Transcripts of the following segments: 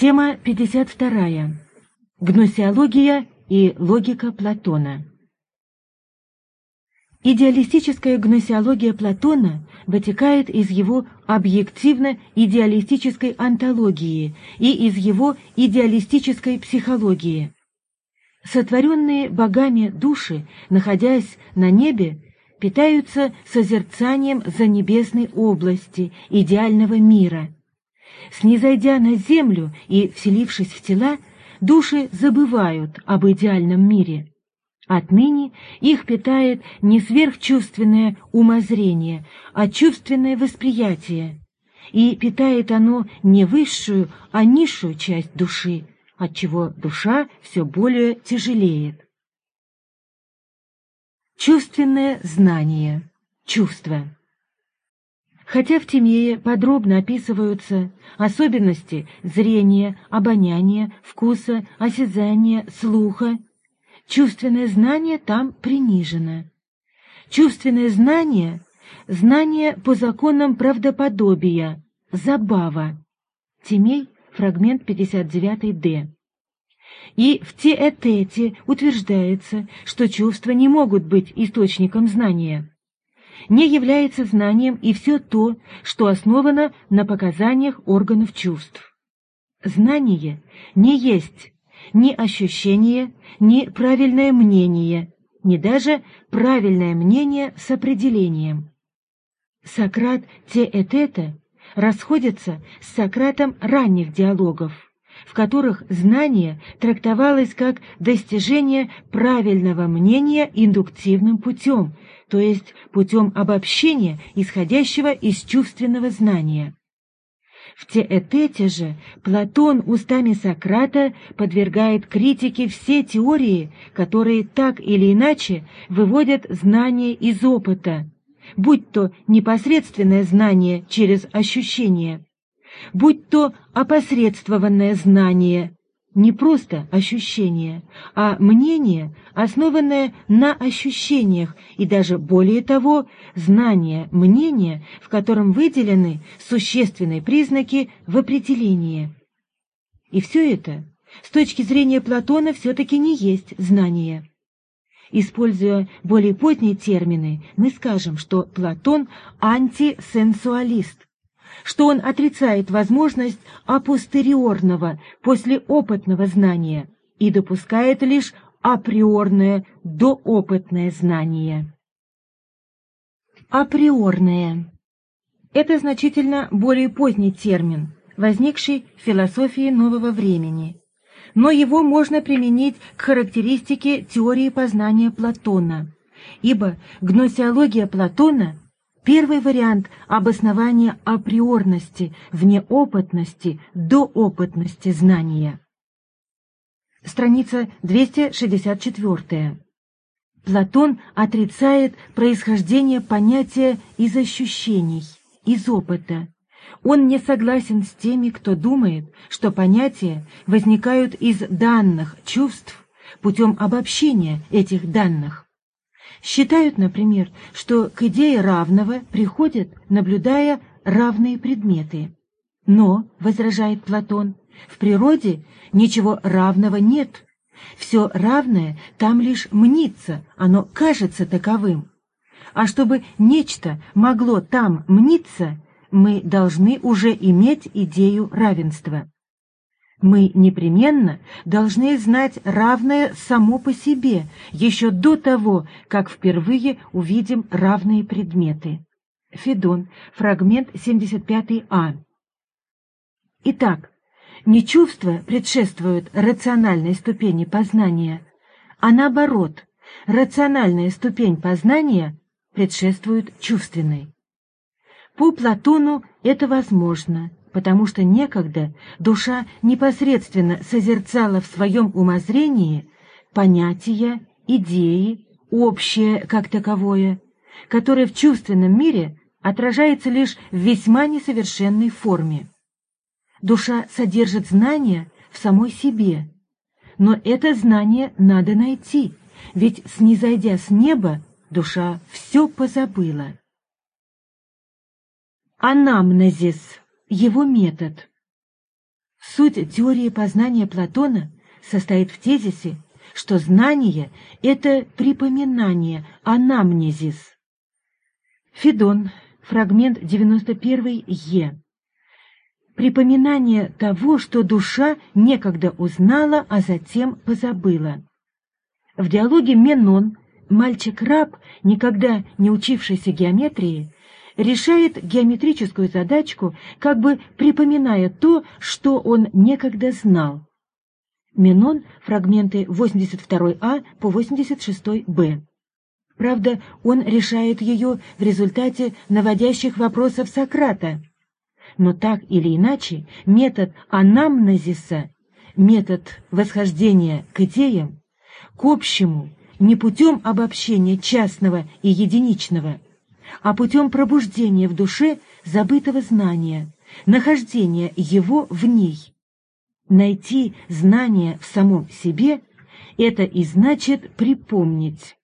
Тема 52. Гносеология и логика Платона. Идеалистическая гносеология Платона вытекает из его объективно-идеалистической антологии и из его идеалистической психологии. Сотворенные богами души, находясь на небе, питаются созерцанием за небесной области идеального мира – Снизойдя на землю и вселившись в тела, души забывают об идеальном мире. Отныне их питает не сверхчувственное умозрение, а чувственное восприятие. И питает оно не высшую, а низшую часть души, отчего душа все более тяжелеет. Чувственное знание. Чувство. Хотя в Тимее подробно описываются особенности зрения, обоняния, вкуса, осязания, слуха, чувственное знание там принижено. Чувственное знание — знание по законам правдоподобия, забава. Тимей, фрагмент 59-д. И в Теэтете утверждается, что чувства не могут быть источником знания не является знанием и все то, что основано на показаниях органов чувств. Знание не есть ни ощущение, ни правильное мнение, ни даже правильное мнение с определением. Сократ Теэтета расходится с Сократом ранних диалогов, в которых знание трактовалось как достижение правильного мнения индуктивным путем – то есть путем обобщения, исходящего из чувственного знания. В Теэтете же Платон устами Сократа подвергает критике все теории, которые так или иначе выводят знание из опыта, будь то непосредственное знание через ощущение, будь то опосредствованное знание, не просто ощущение, а мнение, основанное на ощущениях и даже более того, знание мнения, в котором выделены существенные признаки в определении. И все это с точки зрения Платона все-таки не есть знание. Используя более поздние термины, мы скажем, что Платон антисенсуалист, что он отрицает возможность апостериорного, послеопытного знания и допускает лишь априорное, доопытное знание. Априорное – это значительно более поздний термин, возникший в философии нового времени, но его можно применить к характеристике теории познания Платона, ибо гносеология Платона – Первый вариант обоснования априорности, внеопытности, доопытности знания. Страница 264. Платон отрицает происхождение понятия из ощущений, из опыта. Он не согласен с теми, кто думает, что понятия возникают из данных чувств путем обобщения этих данных. Считают, например, что к идее равного приходят, наблюдая равные предметы. Но, возражает Платон, в природе ничего равного нет. Все равное там лишь мнится, оно кажется таковым. А чтобы нечто могло там мниться, мы должны уже иметь идею равенства. Мы непременно должны знать равное само по себе, еще до того, как впервые увидим равные предметы. Федон, фрагмент 75а. Итак, не чувства предшествуют рациональной ступени познания, а наоборот, рациональная ступень познания предшествует чувственной. По Платону это возможно – потому что некогда душа непосредственно созерцала в своем умозрении понятия, идеи, общее как таковое, которое в чувственном мире отражается лишь в весьма несовершенной форме. Душа содержит знания в самой себе, но это знание надо найти, ведь, снизойдя с неба, душа все позабыла. Анамнезис его метод. Суть теории познания Платона состоит в тезисе, что знание — это припоминание, анамнезис. Федон, фрагмент 91 Е. Припоминание того, что душа некогда узнала, а затем позабыла. В диалоге Менон мальчик-раб, никогда не учившийся геометрии, решает геометрическую задачку, как бы припоминая то, что он некогда знал. Менон, фрагменты 82а по 86б. Правда, он решает ее в результате наводящих вопросов Сократа. Но так или иначе, метод анамнезиса, метод восхождения к идеям, к общему, не путем обобщения частного и единичного, а путем пробуждения в душе забытого знания, нахождения его в ней. Найти знание в самом себе – это и значит припомнить.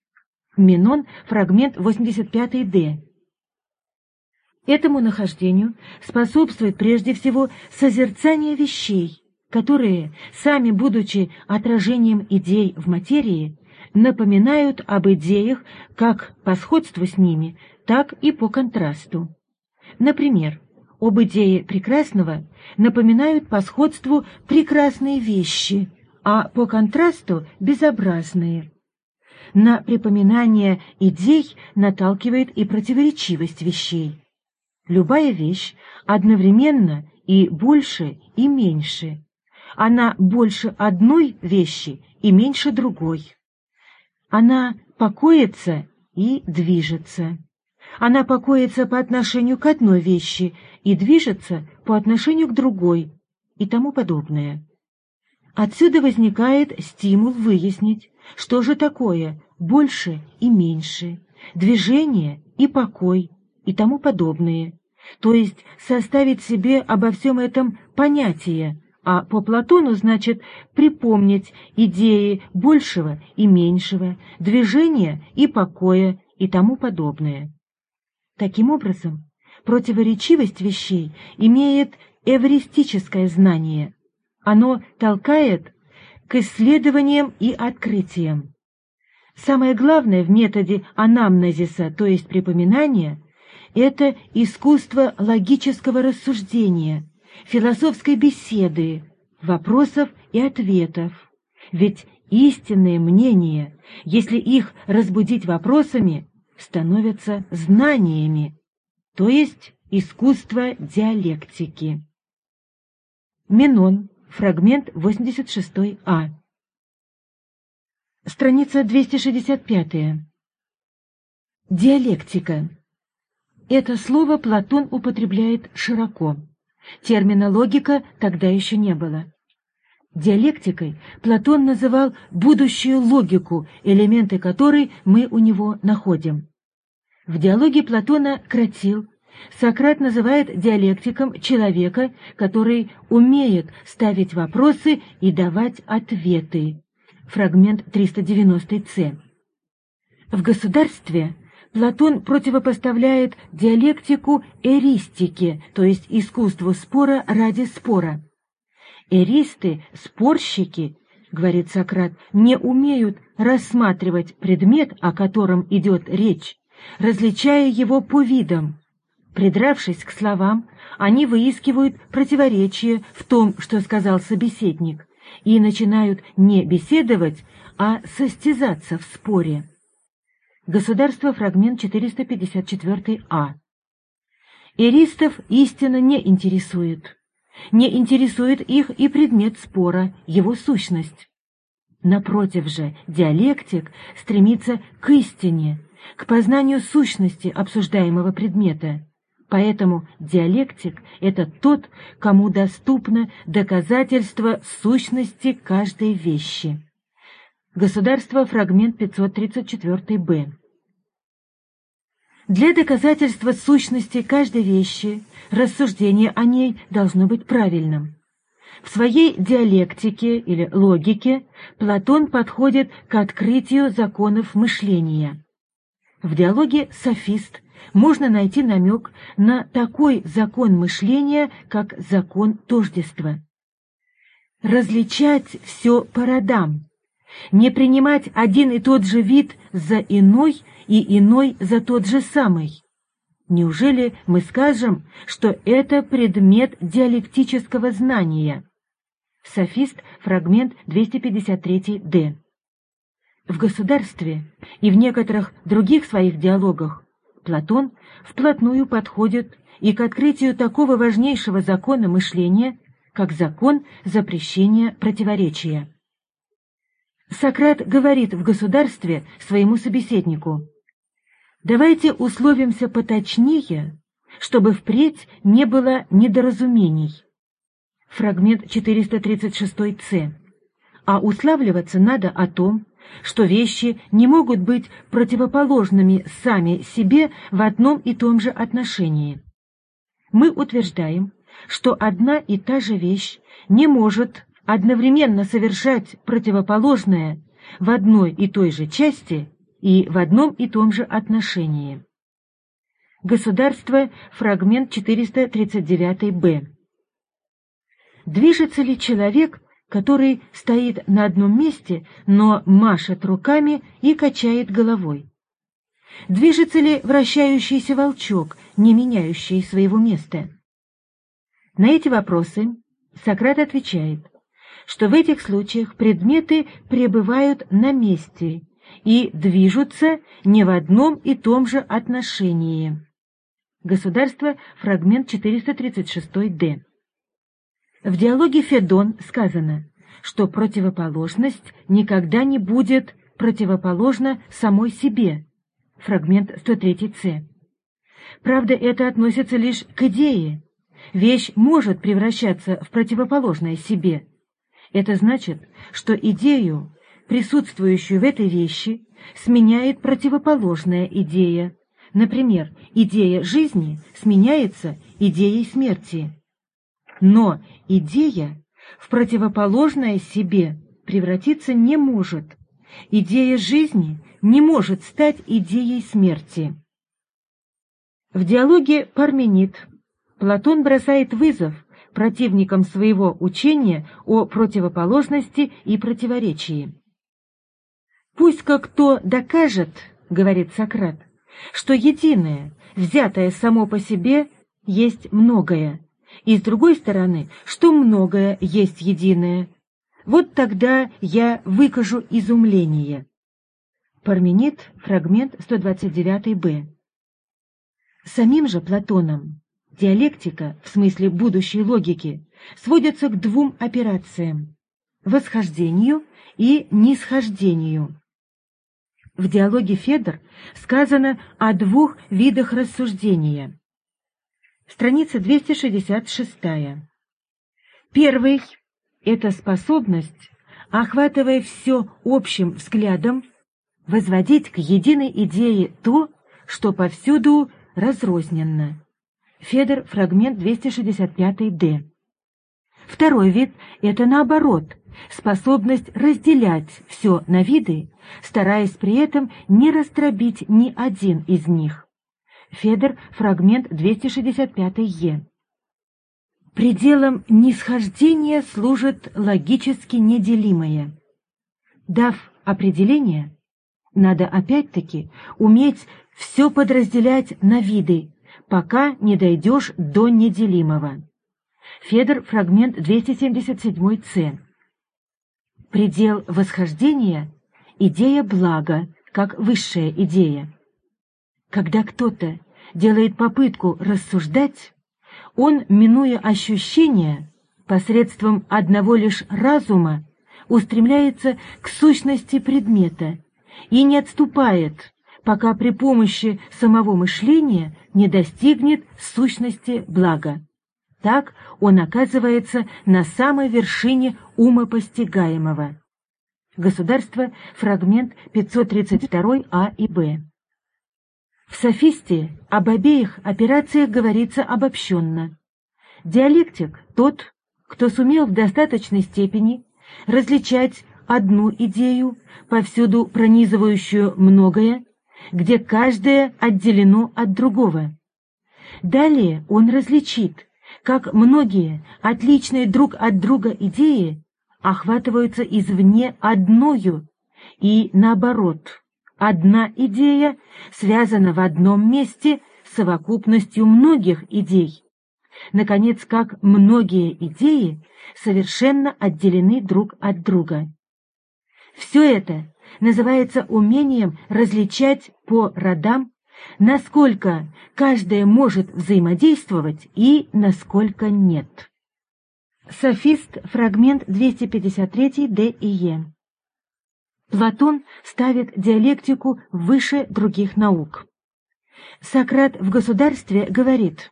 Минон, фрагмент 85-д. Этому нахождению способствует прежде всего созерцание вещей, которые, сами будучи отражением идей в материи, напоминают об идеях как по сходству с ними, так и по контрасту. Например, об идее прекрасного напоминают по сходству прекрасные вещи, а по контрасту – безобразные. На припоминание идей наталкивает и противоречивость вещей. Любая вещь одновременно и больше, и меньше. Она больше одной вещи и меньше другой. Она покоится и движется. Она покоится по отношению к одной вещи и движется по отношению к другой и тому подобное. Отсюда возникает стимул выяснить, что же такое больше и меньше, движение и покой и тому подобное, то есть составить себе обо всем этом понятие, а по Платону значит припомнить идеи большего и меньшего, движения и покоя и тому подобное. Таким образом, противоречивость вещей имеет эвристическое знание. Оно толкает к исследованиям и открытиям. Самое главное в методе анамнезиса, то есть припоминания, это искусство логического рассуждения, философской беседы, вопросов и ответов. Ведь истинные мнения, если их разбудить вопросами, становятся знаниями, то есть искусство диалектики. Менон, фрагмент 86а. Страница 265. Диалектика. Это слово Платон употребляет широко. Термина логика тогда еще не было. Диалектикой Платон называл будущую логику, элементы которой мы у него находим. В диалоге Платона «кротил» Сократ называет диалектиком человека, который умеет ставить вопросы и давать ответы. Фрагмент 390-С. В государстве Платон противопоставляет диалектику эристике, то есть искусству спора ради спора. Эристы, спорщики, говорит Сократ, не умеют рассматривать предмет, о котором идет речь, различая его по видам. Придравшись к словам, они выискивают противоречие в том, что сказал собеседник, и начинают не беседовать, а состязаться в споре. Государство, фрагмент 454а. Эристов истина не интересует не интересует их и предмет спора, его сущность. Напротив же, диалектик стремится к истине, к познанию сущности обсуждаемого предмета. Поэтому диалектик — это тот, кому доступно доказательство сущности каждой вещи. Государство, фрагмент 534-б. Для доказательства сущности каждой вещи рассуждение о ней должно быть правильным. В своей диалектике или логике Платон подходит к открытию законов мышления. В диалоге «Софист» можно найти намек на такой закон мышления, как закон тождества. различать все по родам, не принимать один и тот же вид за иной и иной за тот же самый. Неужели мы скажем, что это предмет диалектического знания? Софист, фрагмент 253-д. В «Государстве» и в некоторых других своих диалогах Платон вплотную подходит и к открытию такого важнейшего закона мышления, как закон запрещения противоречия. Сократ говорит в «Государстве» своему собеседнику, «Давайте условимся поточнее, чтобы впредь не было недоразумений». Фрагмент 436-ц. А уславливаться надо о том, что вещи не могут быть противоположными сами себе в одном и том же отношении. Мы утверждаем, что одна и та же вещь не может одновременно совершать противоположное в одной и той же части и в одном и том же отношении. Государство, фрагмент 439-б. Движется ли человек который стоит на одном месте, но машет руками и качает головой? Движется ли вращающийся волчок, не меняющий своего места? На эти вопросы Сократ отвечает, что в этих случаях предметы пребывают на месте и движутся не в одном и том же отношении. Государство, фрагмент 436-д. В диалоге Федон сказано, что противоположность никогда не будет противоположна самой себе. Фрагмент 103c. Правда, это относится лишь к идее. Вещь может превращаться в противоположное себе. Это значит, что идею, присутствующую в этой вещи, сменяет противоположная идея. Например, идея жизни сменяется идеей смерти. Но идея в противоположное себе превратиться не может. Идея жизни не может стать идеей смерти. В диалоге «Парменид» Платон бросает вызов противникам своего учения о противоположности и противоречии. «Пусть как кто докажет, — говорит Сократ, — что единое, взятое само по себе, есть многое, и с другой стороны, что многое есть единое. Вот тогда я выкажу изумление. Парменид, фрагмент 129-б. Самим же Платоном диалектика, в смысле будущей логики, сводится к двум операциям – восхождению и нисхождению. В диалоге Федор сказано о двух видах рассуждения Страница 266. Первый – это способность, охватывая все общим взглядом, возводить к единой идее то, что повсюду разрозненно. Федор, фрагмент 265-д. Второй вид – это наоборот, способность разделять все на виды, стараясь при этом не растробить ни один из них. Федор, фрагмент 265-е. Пределом нисхождения служит логически неделимое. Дав определение, надо опять-таки уметь все подразделять на виды, пока не дойдешь до неделимого. Федор, фрагмент 277-ц. Предел восхождения – идея блага, как высшая идея. Когда кто-то делает попытку рассуждать, он, минуя ощущения, посредством одного лишь разума, устремляется к сущности предмета и не отступает, пока при помощи самого мышления не достигнет сущности блага. Так он оказывается на самой вершине ума постигаемого. Государство, фрагмент 532а и б. В софисте об обеих операциях говорится обобщенно. Диалектик – тот, кто сумел в достаточной степени различать одну идею, повсюду пронизывающую многое, где каждое отделено от другого. Далее он различит, как многие отличные друг от друга идеи охватываются извне одною, и наоборот, одна идея связана в одном месте с совокупностью многих идей. Наконец, как многие идеи совершенно отделены друг от друга. Все это называется умением различать по родам, насколько каждая может взаимодействовать и насколько нет. Софист, фрагмент 253 Д и Е. Платон ставит диалектику выше других наук. Сократ в «Государстве» говорит,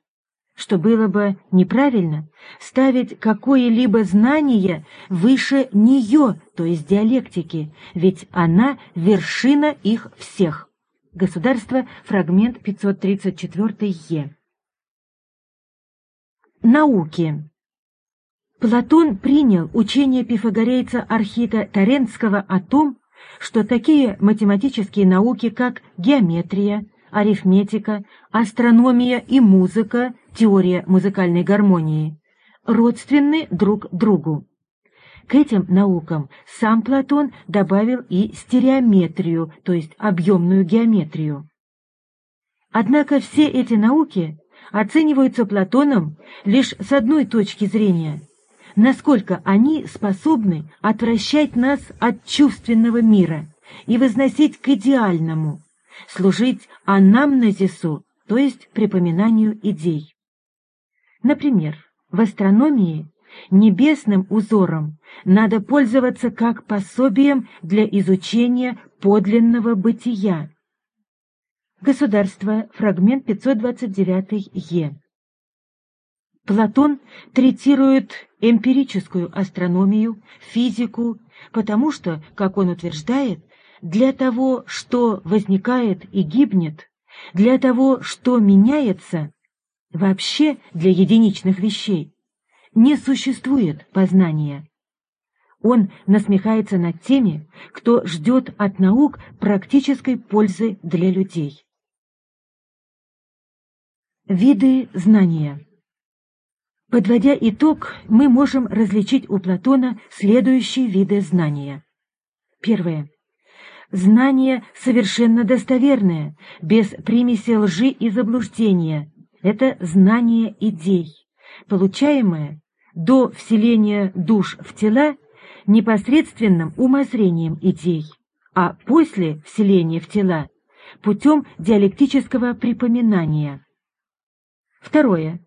что было бы неправильно ставить какое-либо знание выше нее, то есть диалектики, ведь она — вершина их всех. Государство, фрагмент 534 Е. Науки. Платон принял учение пифагорейца Архита Таренского о том, что такие математические науки, как геометрия, арифметика, астрономия и музыка, теория музыкальной гармонии, родственны друг другу. К этим наукам сам Платон добавил и стереометрию, то есть объемную геометрию. Однако все эти науки оцениваются Платоном лишь с одной точки зрения – насколько они способны отвращать нас от чувственного мира и возносить к идеальному, служить анамнезису, то есть припоминанию идей. Например, в астрономии небесным узором надо пользоваться как пособием для изучения подлинного бытия. Государство, фрагмент 529 Е. Платон третирует эмпирическую астрономию, физику, потому что, как он утверждает, для того, что возникает и гибнет, для того, что меняется, вообще для единичных вещей, не существует познания. Он насмехается над теми, кто ждет от наук практической пользы для людей. Виды знания Подводя итог, мы можем различить у Платона следующие виды знания. Первое. Знание совершенно достоверное, без примеси лжи и заблуждения. Это знание идей, получаемое до вселения душ в тела непосредственным умозрением идей, а после вселения в тела путем диалектического припоминания. Второе.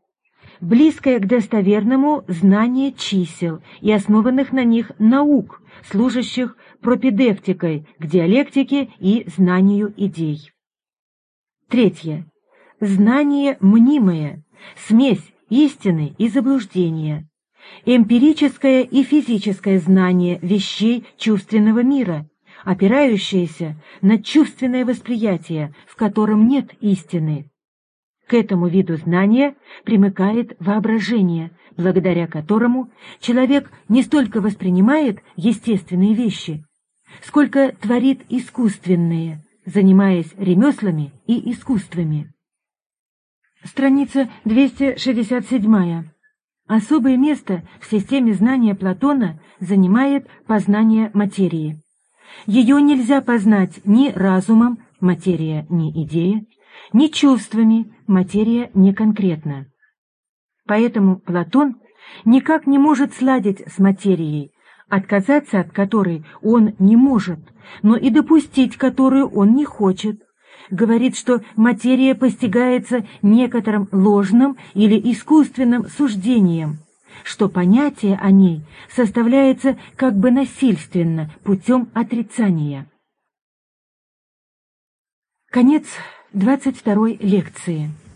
Близкое к достоверному знание чисел и основанных на них наук, служащих пропедевтикой к диалектике и знанию идей. Третье. Знание мнимое, смесь истины и заблуждения. Эмпирическое и физическое знание вещей чувственного мира, опирающееся на чувственное восприятие, в котором нет истины. К этому виду знания примыкает воображение, благодаря которому человек не столько воспринимает естественные вещи, сколько творит искусственные, занимаясь ремеслами и искусствами. Страница 267. Особое место в системе знания Платона занимает познание материи. Ее нельзя познать ни разумом, материя не идея, ни чувствами, материя не конкретна. Поэтому Платон никак не может сладить с материей, отказаться от которой он не может, но и допустить которую он не хочет. Говорит, что материя постигается некоторым ложным или искусственным суждением, что понятие о ней составляется как бы насильственно путем отрицания. Конец 22 лекции.